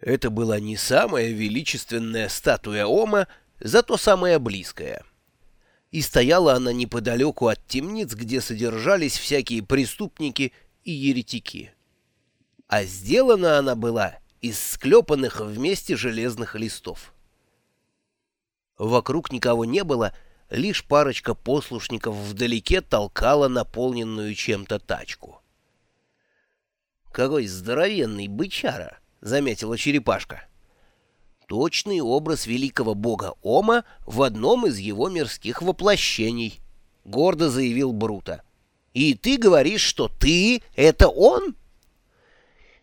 Это была не самая величественная статуя Ома, зато самая близкая. И стояла она неподалеку от темниц, где содержались всякие преступники и еретики. А сделана она была из склепанных вместе железных листов. Вокруг никого не было, лишь парочка послушников вдалеке толкала наполненную чем-то тачку. «Какой здоровенный бычара!» — заметила черепашка. «Точный образ великого бога Ома в одном из его мирских воплощений», — гордо заявил Брута. «И ты говоришь, что ты — это он?»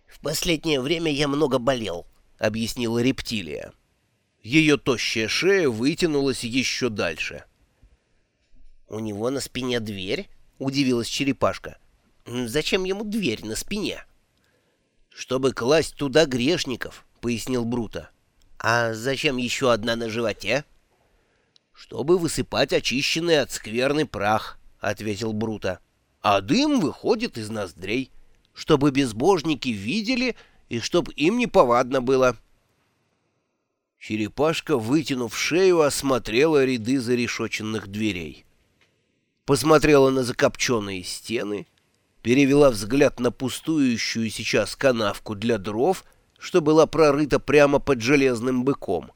«В последнее время я много болел», — объяснила рептилия. Ее тощая шея вытянулась еще дальше. «У него на спине дверь?» — удивилась черепашка. «Зачем ему дверь на спине?» «Чтобы класть туда грешников», — пояснил Брута. «А зачем еще одна на животе?» «Чтобы высыпать очищенный от скверны прах», — ответил Брута. «А дым выходит из ноздрей, чтобы безбожники видели и чтоб им неповадно было». Черепашка, вытянув шею, осмотрела ряды зарешоченных дверей. Посмотрела на закопченные стены, перевела взгляд на пустующую сейчас канавку для дров, что была прорыта прямо под железным быком,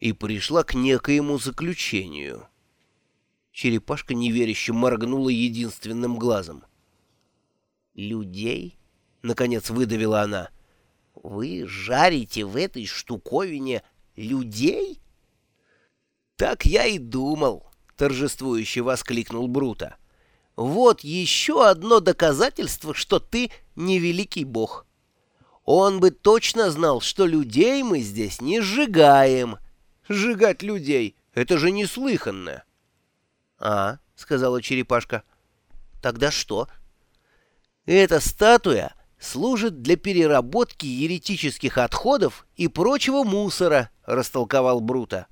и пришла к некоему заключению. Черепашка неверяще моргнула единственным глазом. «Людей?» — наконец выдавила она — вы жарите в этой штуковине людей? Так я и думал, торжествующе воскликнул Брута. Вот еще одно доказательство, что ты не великий бог. Он бы точно знал, что людей мы здесь не сжигаем. Сжигать людей — это же неслыханно. — А, — сказала черепашка, — тогда что? — Эта статуя служит для переработки еретических отходов и прочего мусора», — растолковал Брута.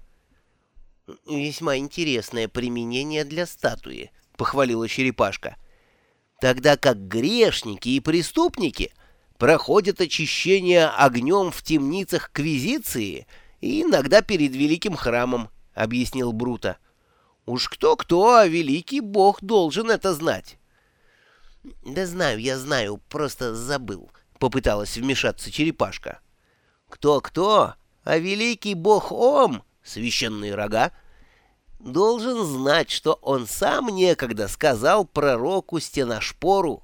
«Весьма интересное применение для статуи», — похвалила черепашка. «Тогда как грешники и преступники проходят очищение огнем в темницах Квизиции и иногда перед Великим Храмом», — объяснил Брута. «Уж кто-кто, а Великий Бог должен это знать». «Да знаю, я знаю, просто забыл», — попыталась вмешаться черепашка. «Кто-кто? А великий бог Ом, священные рога, должен знать, что он сам некогда сказал пророку Стеношпору».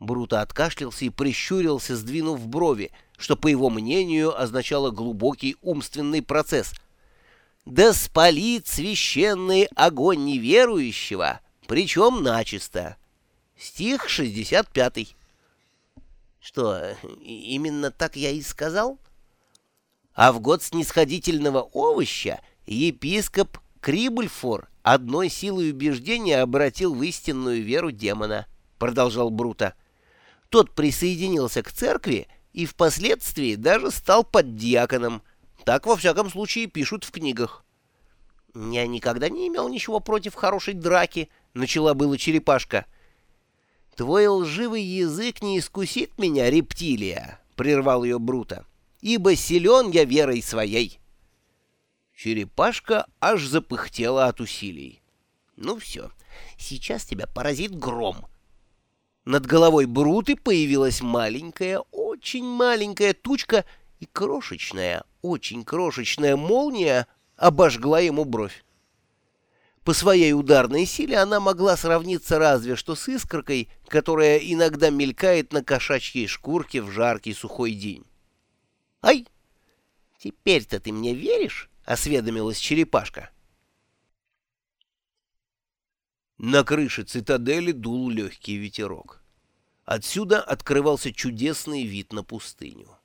Бруто откашлялся и прищурился, сдвинув брови, что, по его мнению, означало глубокий умственный процесс. «Да спалит священный огонь неверующего, причем начисто». Стих 65. Что, именно так я и сказал? А в год снисходительного овоща епископ Крибульфор одной силой убеждения обратил в истинную веру демона, продолжал Брута. Тот присоединился к церкви и впоследствии даже стал поддиаконом. Так, во всяком случае, пишут в книгах. «Я никогда не имел ничего против хорошей драки», — начала было черепашка. — «Твой лживый язык не искусит меня, рептилия!» — прервал ее Брута. «Ибо силен я верой своей!» Черепашка аж запыхтела от усилий. «Ну все, сейчас тебя поразит гром!» Над головой Бруты появилась маленькая, очень маленькая тучка, и крошечная, очень крошечная молния обожгла ему бровь. По своей ударной силе она могла сравниться разве что с искоркой, которая иногда мелькает на кошачьей шкурке в жаркий сухой день. «Ай! Теперь-то ты мне веришь?» — осведомилась черепашка. На крыше цитадели дул легкий ветерок. Отсюда открывался чудесный вид на пустыню.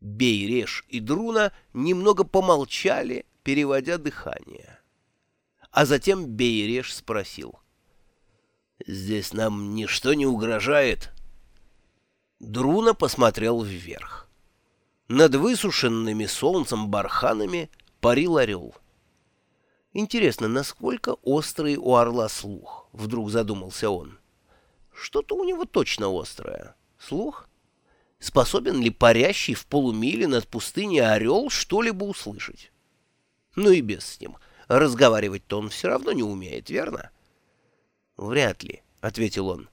Бей, Реш и Друна немного помолчали, переводя дыхание а затем Бейреш спросил. «Здесь нам ничто не угрожает?» Друна посмотрел вверх. Над высушенными солнцем барханами парил орел. «Интересно, насколько острый у орла слух?» — вдруг задумался он. «Что-то у него точно острое. Слух? способен ли парящий в полумиле над пустыней орел что-либо услышать? Ну и без с ним. Разговаривать-то он все равно не умеет, верно? «Вряд ли», — ответил он.